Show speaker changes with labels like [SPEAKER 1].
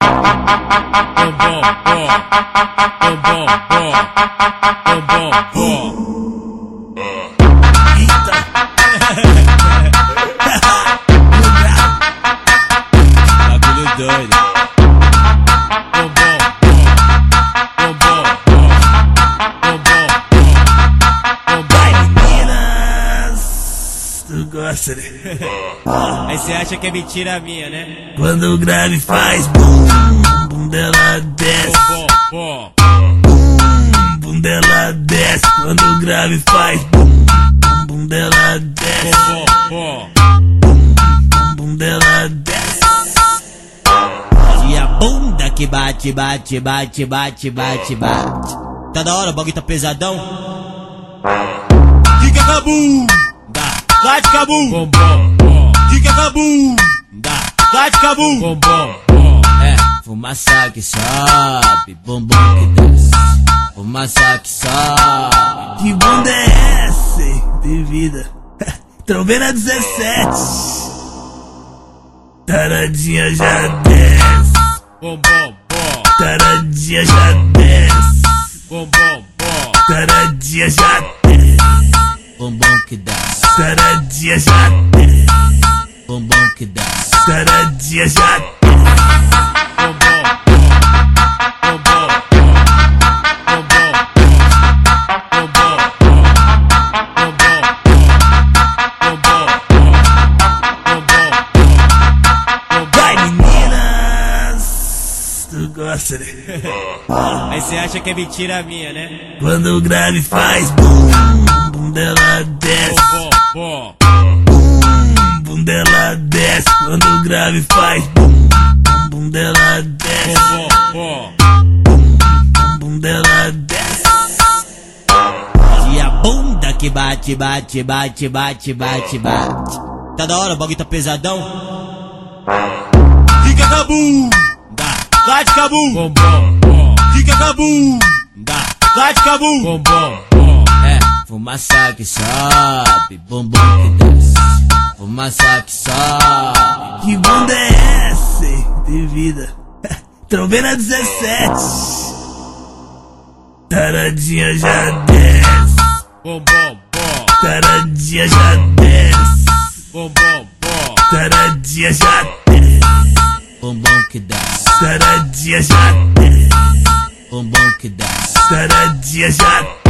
[SPEAKER 1] Bagulho
[SPEAKER 2] tu gosta, né?
[SPEAKER 1] Aí você acha que é mentira minha, né?
[SPEAKER 2] Quando o grave faz bum, bum dela desce,
[SPEAKER 1] Bom, bom.
[SPEAKER 2] bum, bum dela desce. Quando o grave faz bum, bum, bum dela desce,
[SPEAKER 1] Bom, bom.
[SPEAKER 2] bum, bum dela desce.
[SPEAKER 1] E a bunda que bate, bate, bate, bate, bate, bate. Tá da hora, o bagulho tá pesadão? Fica cabum! Bate cabum! Bom, bom, bom. Fica cabum! Dá, bate cabum! Bom, bom, bom. É, fumaça que sobe, bumbum que desce. Fumaça que sobe.
[SPEAKER 2] Que bunda é essa, hein? de vida? Trombena 17. Taradinha já desce,
[SPEAKER 1] Bom, bom, bom.
[SPEAKER 2] taradinha já desce,
[SPEAKER 1] Bom, bom, bom.
[SPEAKER 2] taradinha já desce,
[SPEAKER 1] Bumbum que desce.
[SPEAKER 2] taradinha já desce,
[SPEAKER 1] Bumbum que desce.
[SPEAKER 2] taradinha já.
[SPEAKER 1] Bom, bom, bom. Bom, bom, bom. Bom, bom, bom. Bom, bom, bom. Bom, bom, bom. Bom, bom, bom. Bom, bom, bom.
[SPEAKER 2] Vai meninas, tu gosta, né?
[SPEAKER 1] Aí você acha que é mentira minha, né?
[SPEAKER 2] Quando o grave faz bum, bum dela grave faz bum, bum, bum dela desce,
[SPEAKER 1] bom.
[SPEAKER 2] bum, bum dela desce.
[SPEAKER 1] E a bunda que bate, bate, bate, bate, bate, bate. Tá da hora, o bagulho tá pesadão? Fica cabum! Dá, bate cabum! Bom, bom. Fica cabum! Dá, bate cabum! Bom, bom, bom. É, fumaça que sobe, bumbum que desce. Fumaça que sobe.
[SPEAKER 2] Que bunda é essa, hein? de vida? Trombena 17. Taradinha já desce,
[SPEAKER 1] Bom, bom, bom.
[SPEAKER 2] taradinha já desce,
[SPEAKER 1] Bom, bom, bom.
[SPEAKER 2] taradinha já desce,
[SPEAKER 1] Bumbum que desce.
[SPEAKER 2] taradinha já desce,
[SPEAKER 1] Bumbum que desce.
[SPEAKER 2] taradinha já desce.